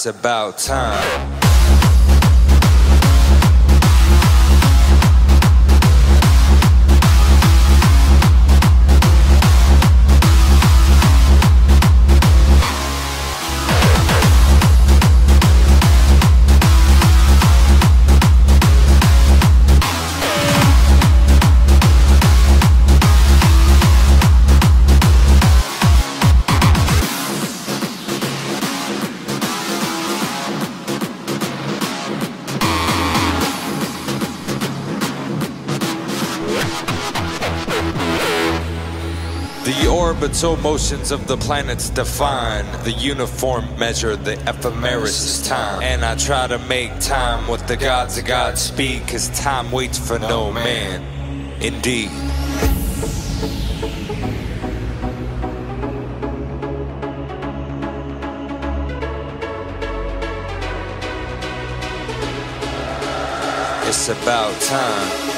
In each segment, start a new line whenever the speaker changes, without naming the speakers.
It's about time. Orbital motions of the planets define the uniform measure, the ephemeris time. And I try to make time with the gods of Godspeed, cause time waits for no man. Indeed. It's about time.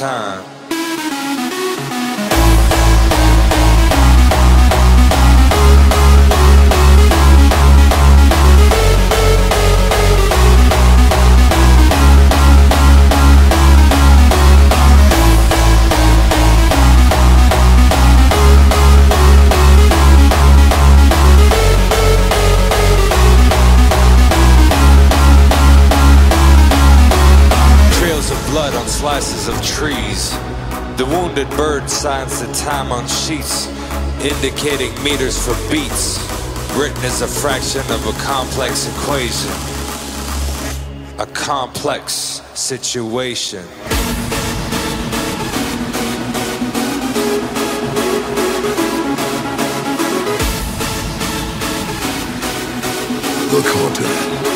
Time. Signs the time on sheets, indicating meters for beats. Written as a fraction of a complex equation, a complex situation.
Look onto.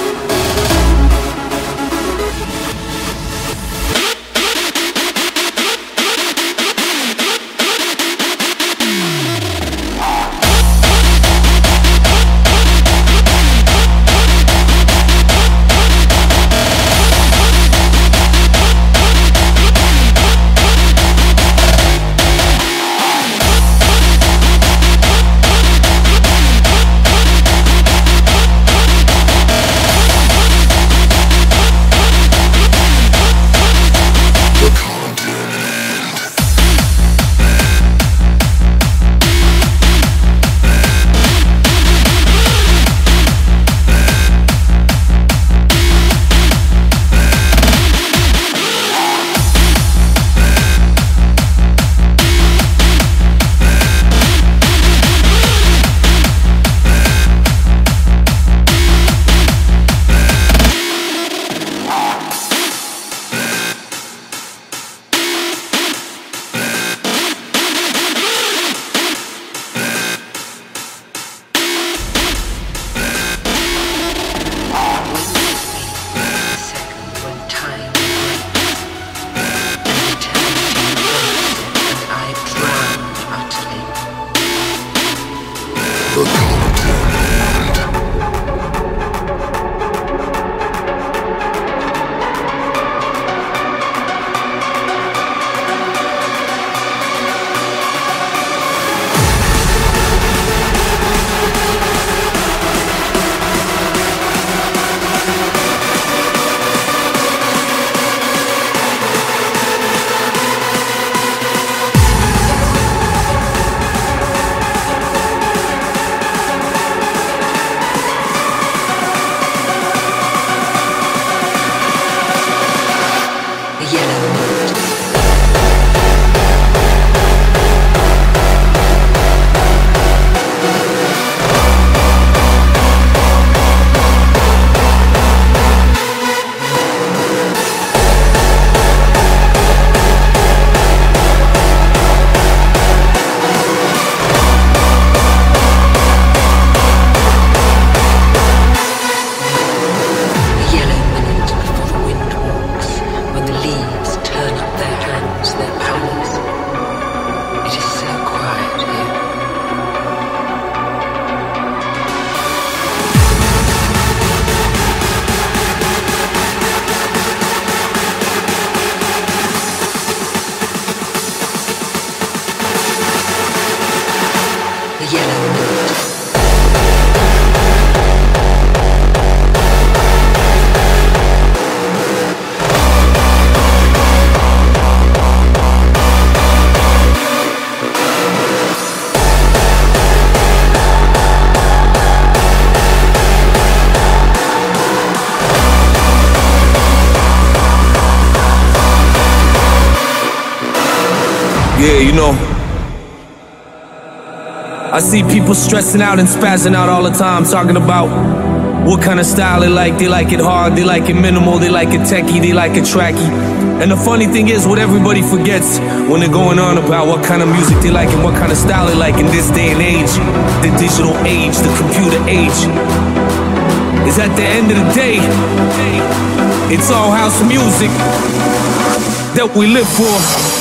I see people stressing out and spazzing out all the time, talking about what kind of style they like. They like it hard, they like it minimal, they like it techie, they like it tracky. And the funny thing is, what everybody forgets when they're going on about what kind of music they like and what kind of style they like in this day and age, the digital age, the computer age, is at the end of the day, it's all house music that we live for.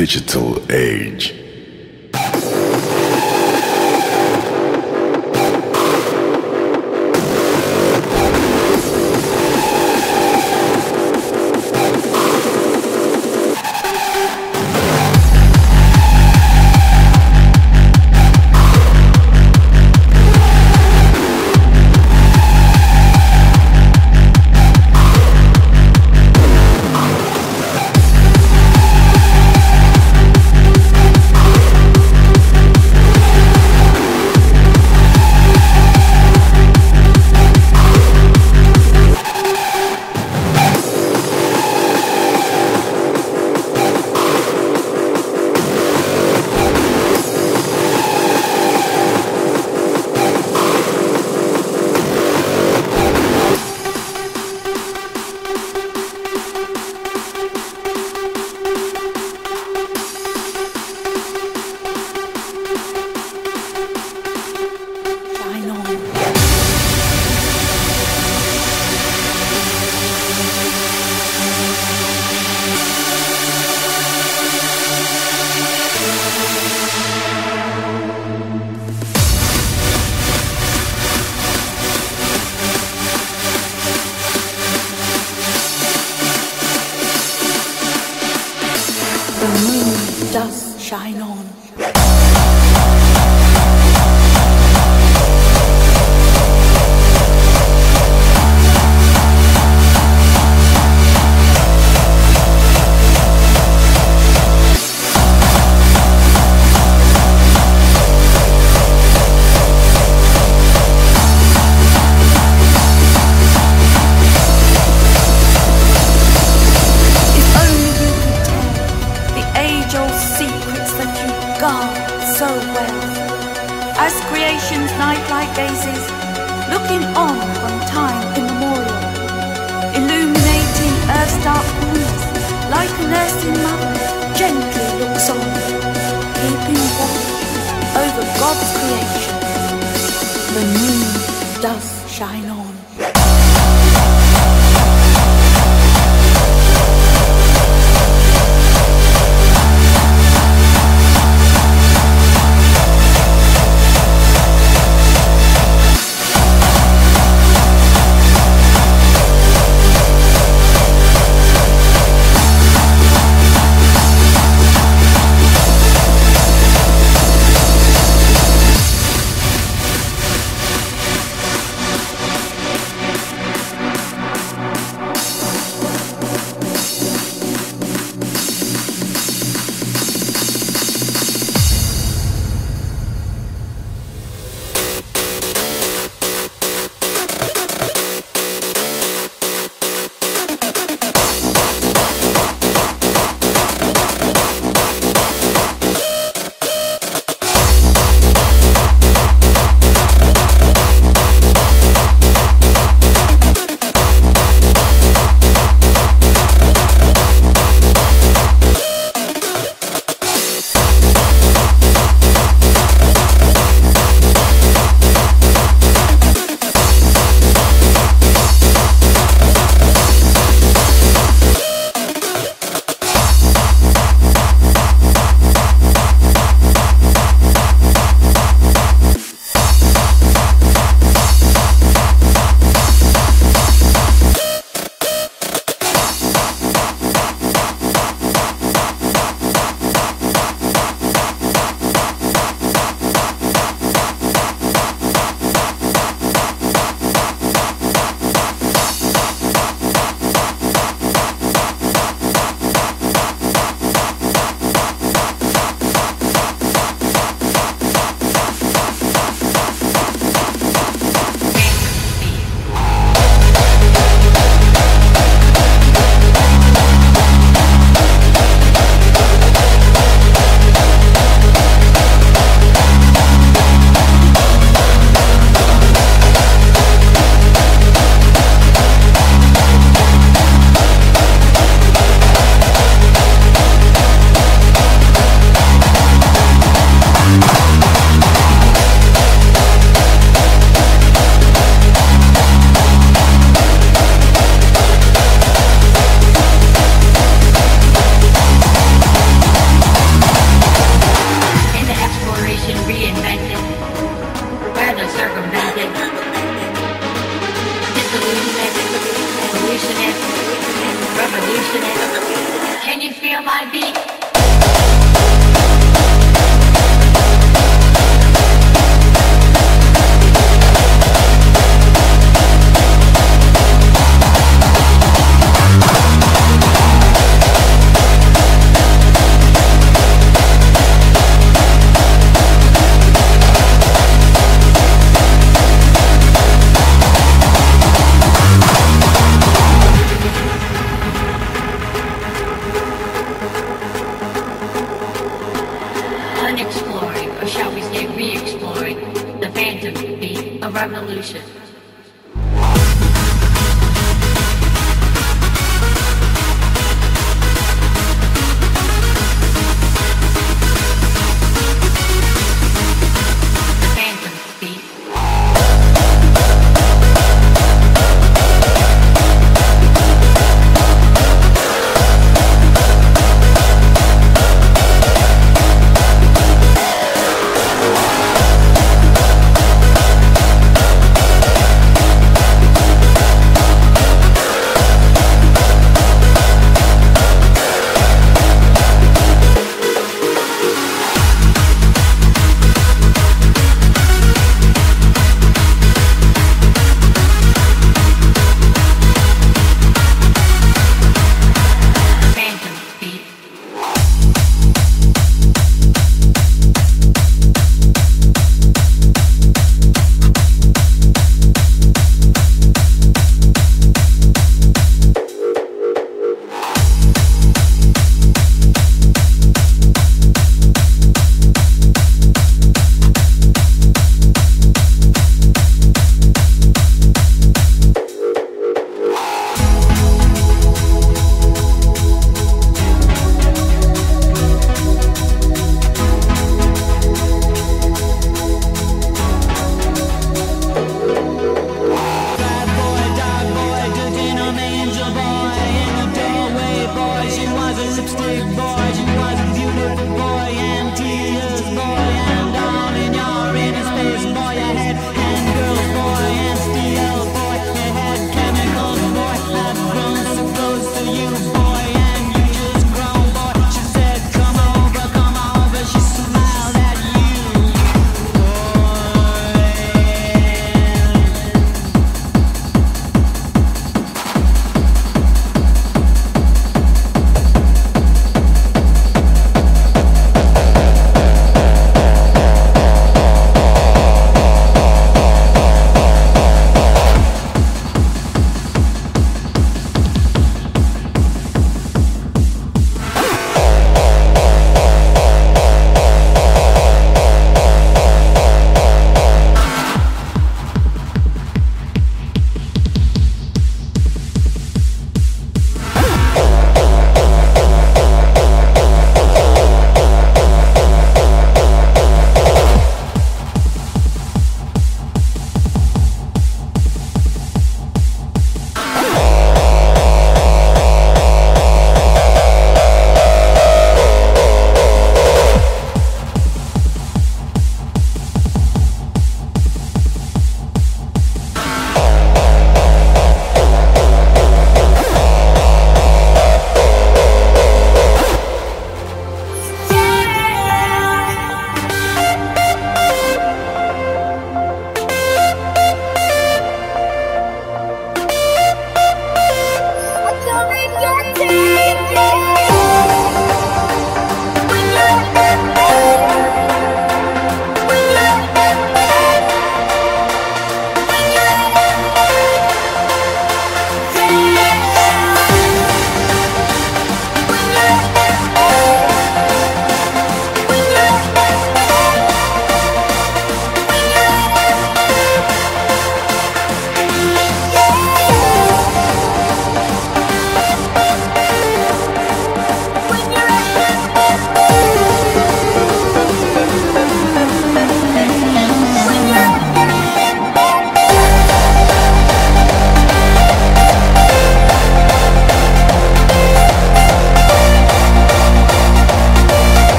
Digital age.